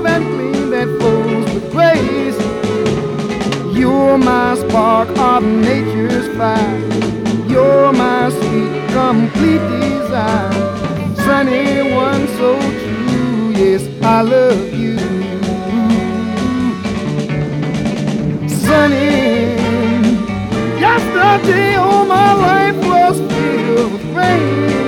That gleam that flows with grace. You're my spark of nature's fire. You're my sweet, complete desire. Sunny one so true, yes, I love you. Sunny, yesterday all my life was filled with rain.